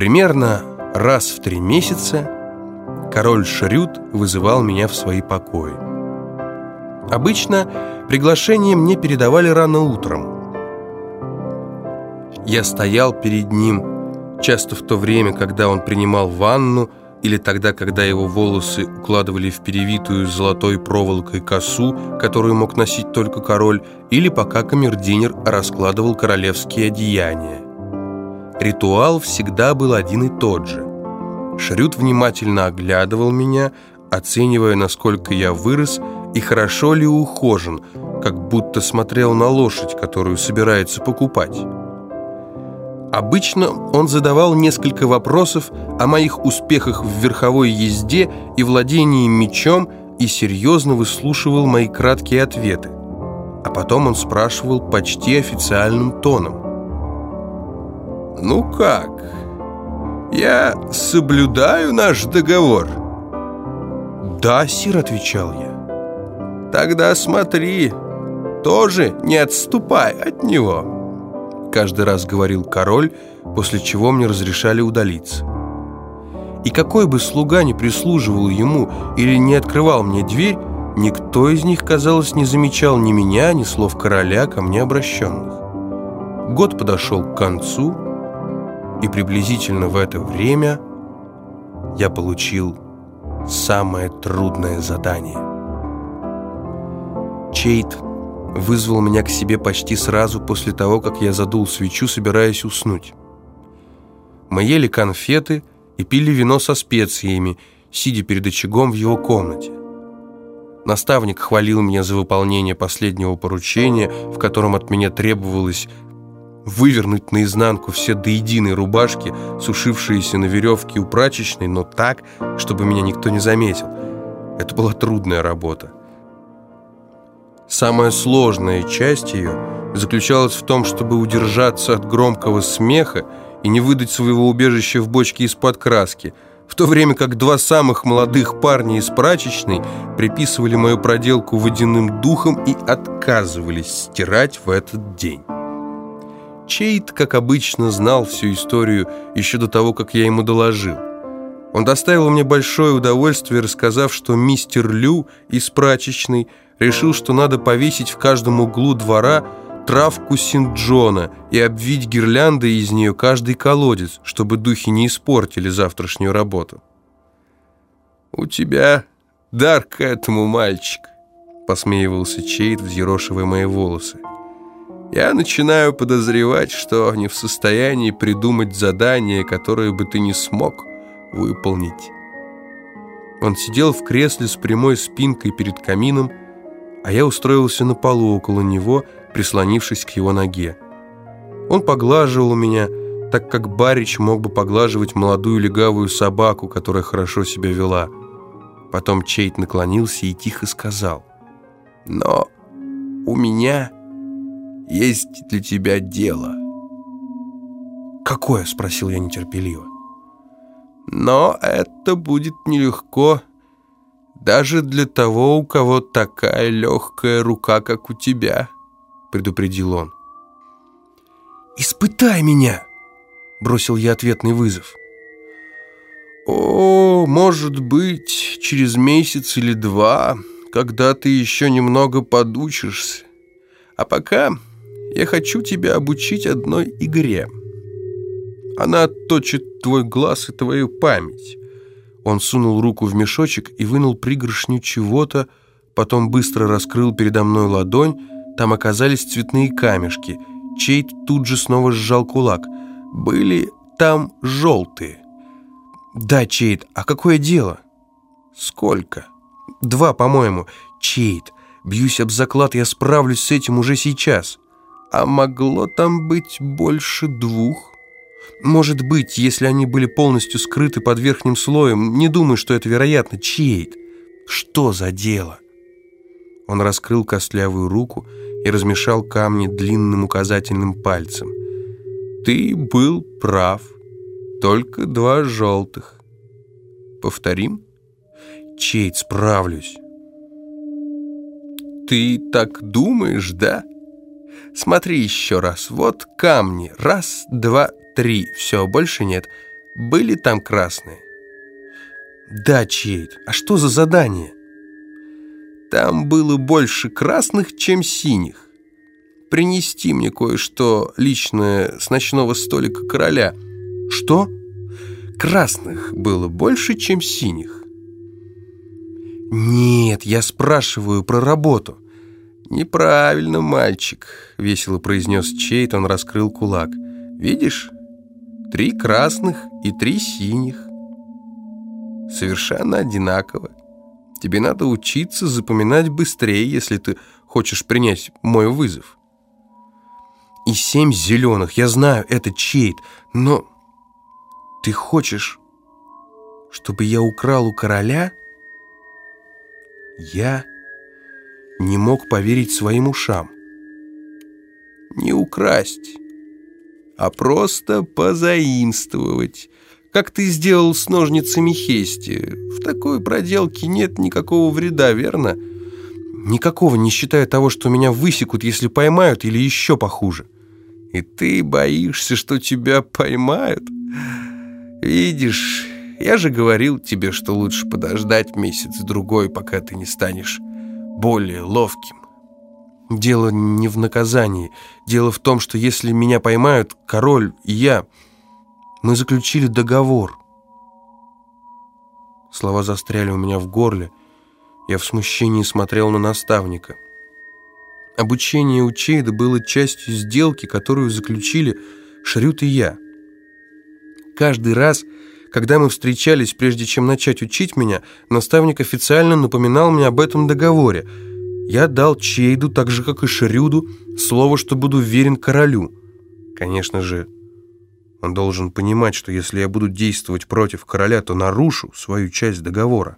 Примерно раз в три месяца король Шрют вызывал меня в свои покои. Обычно приглашение мне передавали рано утром. Я стоял перед ним, часто в то время, когда он принимал ванну, или тогда, когда его волосы укладывали в перевитую золотой проволокой косу, которую мог носить только король, или пока камердинер раскладывал королевские одеяния. Ритуал всегда был один и тот же. Шрют внимательно оглядывал меня, оценивая, насколько я вырос и хорошо ли ухожен, как будто смотрел на лошадь, которую собирается покупать. Обычно он задавал несколько вопросов о моих успехах в верховой езде и владении мечом и серьезно выслушивал мои краткие ответы. А потом он спрашивал почти официальным тоном. «Ну как? Я соблюдаю наш договор?» «Да, сир», — отвечал я. «Тогда смотри, тоже не отступай от него» каждый раз говорил король, после чего мне разрешали удалиться. И какой бы слуга ни прислуживал ему или не открывал мне дверь, никто из них, казалось, не замечал ни меня, ни слов короля ко мне обращенных. Год подошел к концу, и приблизительно в это время я получил самое трудное задание. Чейт вызвал меня к себе почти сразу после того, как я задул свечу, собираясь уснуть. Мы ели конфеты и пили вино со специями, сидя перед очагом в его комнате. Наставник хвалил меня за выполнение последнего поручения, в котором от меня требовалось вывернуть наизнанку все до единой рубашки, сушившиеся на веревке у прачечной, но так, чтобы меня никто не заметил. Это была трудная работа. Самая сложная часть ее заключалась в том, чтобы удержаться от громкого смеха и не выдать своего убежища в бочке из-под краски, в то время как два самых молодых парня из прачечной приписывали мою проделку водяным духом и отказывались стирать в этот день. Чейт, как обычно, знал всю историю еще до того, как я ему доложил. Он доставил мне большое удовольствие, рассказав, что мистер Лю из прачечной – решил, что надо повесить в каждом углу двора травку Синт-Джона и обвить гирляндой из нее каждый колодец, чтобы духи не испортили завтрашнюю работу. «У тебя дар к этому, мальчик», — посмеивался Чейд, взъерошивая мои волосы. «Я начинаю подозревать, что не в состоянии придумать задание, которое бы ты не смог выполнить». Он сидел в кресле с прямой спинкой перед камином, а я устроился на полу около него, прислонившись к его ноге. Он поглаживал меня, так как Барич мог бы поглаживать молодую легавую собаку, которая хорошо себя вела. Потом Чейт наклонился и тихо сказал, «Но у меня есть для тебя дело». «Какое?» — спросил я нетерпеливо. «Но это будет нелегко», даже для того, у кого такая легкая рука, как у тебя», — предупредил он. «Испытай меня!» — бросил я ответный вызов. «О, может быть, через месяц или два, когда ты еще немного подучишься. А пока я хочу тебя обучить одной игре. Она отточит твой глаз и твою память». Он сунул руку в мешочек и вынул пригоршню чего-то, потом быстро раскрыл передо мной ладонь, там оказались цветные камешки. Чейт тут же снова сжал кулак. Были там желтые. «Да, Чейт, а какое дело?» «Сколько?» «Два, по-моему. Чейт, бьюсь об заклад, я справлюсь с этим уже сейчас». «А могло там быть больше двух?» Может быть, если они были полностью скрыты под верхним слоем, не думаю, что это вероятно. Чейд, что за дело? Он раскрыл костлявую руку и размешал камни длинным указательным пальцем. Ты был прав. Только два желтых. Повторим? Чейд, справлюсь. Ты так думаешь, да? Смотри еще раз. Вот камни. Раз, два, три. Все, больше нет. Были там красные? Да, Чейд. А что за задание? Там было больше красных, чем синих. Принести мне кое-что личное с ночного столика короля. Что? Красных было больше, чем синих. Нет, я спрашиваю про работу. Неправильно, мальчик, весело произнес Чейт, он раскрыл кулак. Видишь? Три красных и три синих. Совершенно одинаково. Тебе надо учиться запоминать быстрее, если ты хочешь принять мой вызов. И семь зеленых, я знаю, это чейт, но ты хочешь, чтобы я украл у короля? Я не мог поверить своим ушам. Не украсть, а просто позаимствовать как ты сделал с ножницами Хести. В такой проделке нет никакого вреда, верно? Никакого, не считая того, что меня высекут, если поймают, или еще похуже. И ты боишься, что тебя поймают? Видишь, я же говорил тебе, что лучше подождать месяц-другой, пока ты не станешь более ловким. Дело не в наказании. Дело в том, что если меня поймают, король и я... Мы заключили договор. Слова застряли у меня в горле. Я в смущении смотрел на наставника. Обучение у Чейда было частью сделки, которую заключили Шрют и я. Каждый раз, когда мы встречались, прежде чем начать учить меня, наставник официально напоминал мне об этом договоре. Я дал Чейду, так же, как и Шрюду, слово, что буду верен королю. Конечно же, он должен понимать, что если я буду действовать против короля, то нарушу свою часть договора.